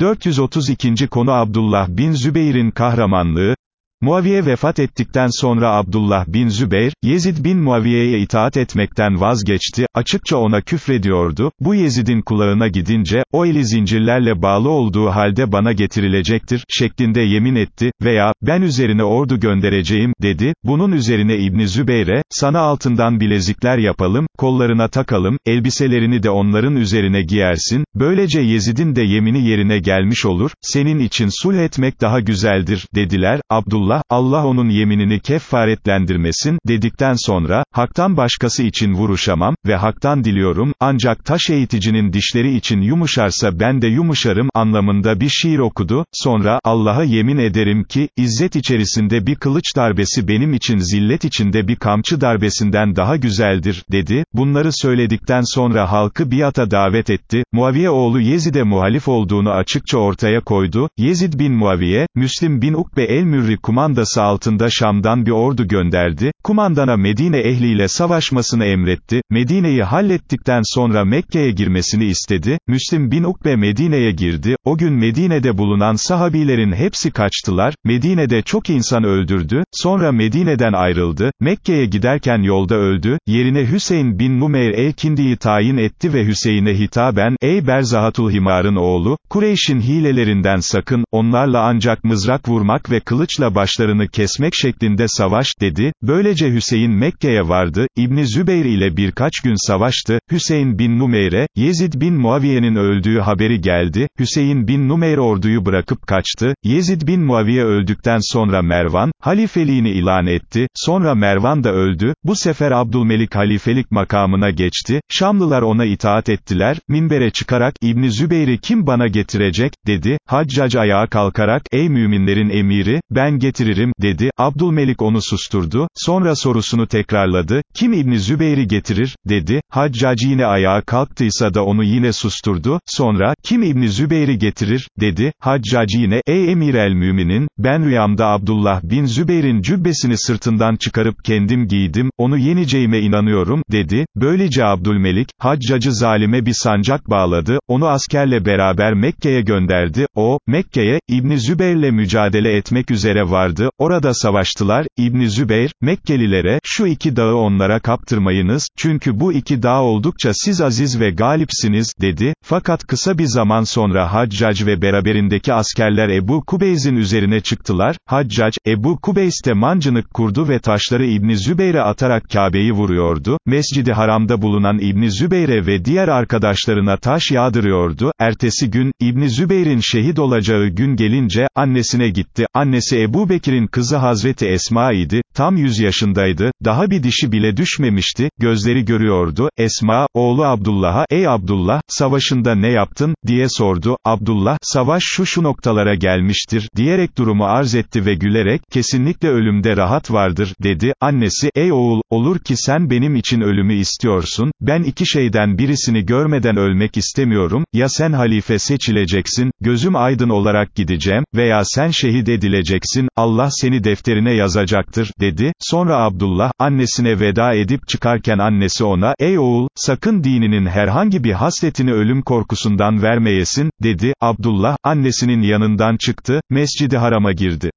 432. konu Abdullah bin Zübeyir'in kahramanlığı, Muaviye vefat ettikten sonra Abdullah bin Zübeyr, Yezid bin Muaviye'ye itaat etmekten vazgeçti, açıkça ona küfrediyordu, bu Yezid'in kulağına gidince, o eli zincirlerle bağlı olduğu halde bana getirilecektir, şeklinde yemin etti, veya, ben üzerine ordu göndereceğim, dedi, bunun üzerine İbni Zübeyre, sana altından bilezikler yapalım, kollarına takalım, elbiselerini de onların üzerine giyersin, böylece Yezid'in de yemini yerine gelmiş olur, senin için sulh etmek daha güzeldir, dediler, Abdullah, Allah onun yeminini kefaretlendirmesin, dedikten sonra, haktan başkası için vuruşamam, ve haktan diliyorum, ancak taş eğiticinin dişleri için yumuşarsa ben de yumuşarım, anlamında bir şiir okudu, sonra, Allah'a yemin ederim ki, izzet içerisinde bir kılıç darbesi benim için zillet içinde bir kamçı darbesinden daha güzeldir, dedi, bunları söyledikten sonra halkı biata davet etti, Muaviye oğlu Yezid'e muhalif olduğunu açıkça ortaya koydu, Yezid bin Muaviye, Müslim bin Ukbe el-Mürri kumandası altında Şam'dan bir ordu gönderdi, kumandana Medine ehliyle savaşmasını emretti, Medine'yi hallettikten sonra Mekke'ye girmesini istedi, Müslim bin Ukbe Medine'ye girdi, o gün Medine'de bulunan sahabilerin hepsi kaçtılar, Medine'de çok insan öldürdü, sonra Medine'den ayrıldı, Mekke'ye giderken yolda öldü, yerine Hüseyin bin Numeyr el-Kindi'yi tayin etti ve Hüseyin'e hitaben, ey Berzahatul Himar'ın oğlu, Kureyş'in hilelerinden sakın, onlarla ancak mızrak vurmak ve kılıçla başlarını kesmek şeklinde savaş, dedi, böylece Hüseyin Mekke'ye vardı, İbni Zübeyr ile birkaç gün savaştı, Hüseyin bin Numeyr'e, Yezid bin Muaviye'nin öldüğü haberi geldi, Hüseyin bin Numeyr orduyu bırakıp kaçtı, Yezid bin Muaviye öldükten sonra Mervan, halifeliğini ilan etti, sonra Mervan da öldü, bu sefer Abdülmelik halifelik makamına geçti, Şamlılar ona itaat ettiler, minbere çıkarak, İbni Zübeyr'i kim bana getirecek, dedi, Haccac ayağa kalkarak, ey müminlerin emiri, ben getiririm, dedi, Abdülmelik onu susturdu, sonra sorusunu tekrarladı, kim İbni Zübeyir'i getirir, dedi, Haccac yine ayağa kalktıysa da onu yine susturdu, sonra, kim İbni Zübeyir'i getirir, dedi, Haccac yine, ey emir el müminin, ben rüyamda Abdullah bin Zübeyir'in cübbesini sırtından çıkarıp kendim giydim, onu yeneceğime inanıyorum, dedi, böylece Abdülmelik, Haccac'ı zalime bir sancak bağladı, onu askerle beraber Mekke'ye gönderdi, o, Mekke'ye, İbni Zübeyir'le mücadele etmek üzere vardı, orada savaştılar, İbni Zübeyr, Mekkelilere, şu iki dağı onlara kaptırmayınız, çünkü bu iki dağ oldukça siz aziz ve galipsiniz, dedi, fakat kısa bir zaman sonra Haccac ve beraberindeki askerler Ebu Kubeyz'in üzerine çıktılar, Haccac, Ebu Kubeyz'te mancınık kurdu ve taşları İbni Zübeyr'e atarak Kabe'yi vuruyordu, Mescidi Haram'da bulunan İbni Zübeyr'e ve diğer arkadaşlarına taş yağdırıyordu, ertesi gün, İbni Zübeyr'in şehit olacağı gün gelince, annesine gitti, annesi Ebu Bekir'in kızı Hazreti Esma idi, tam yüz yaşındaydı, daha bir dişi bile düşmemişti, gözleri görüyordu, Esma, oğlu Abdullah'a, ey Abdullah, savaşında ne yaptın, diye sordu, Abdullah, savaş şu şu noktalara gelmiştir, diyerek durumu arz etti ve gülerek, kesinlikle ölümde rahat vardır, dedi, annesi, ey oğul, olur ki sen benim için ölümü istiyorsun, ben iki şeyden birisini görmeden ölmek istemiyorum, ya sen halife seçileceksin, gözüm aydın olarak gideceğim, veya sen şehit edileceksin, Allah seni defterine yazacaktır, dedi, sonra Abdullah, annesine veda edip çıkarken annesi ona, ey oğul, sakın dininin herhangi bir hasletini ölüm korkusundan vermeyesin, dedi, Abdullah, annesinin yanından çıktı, mescidi harama girdi.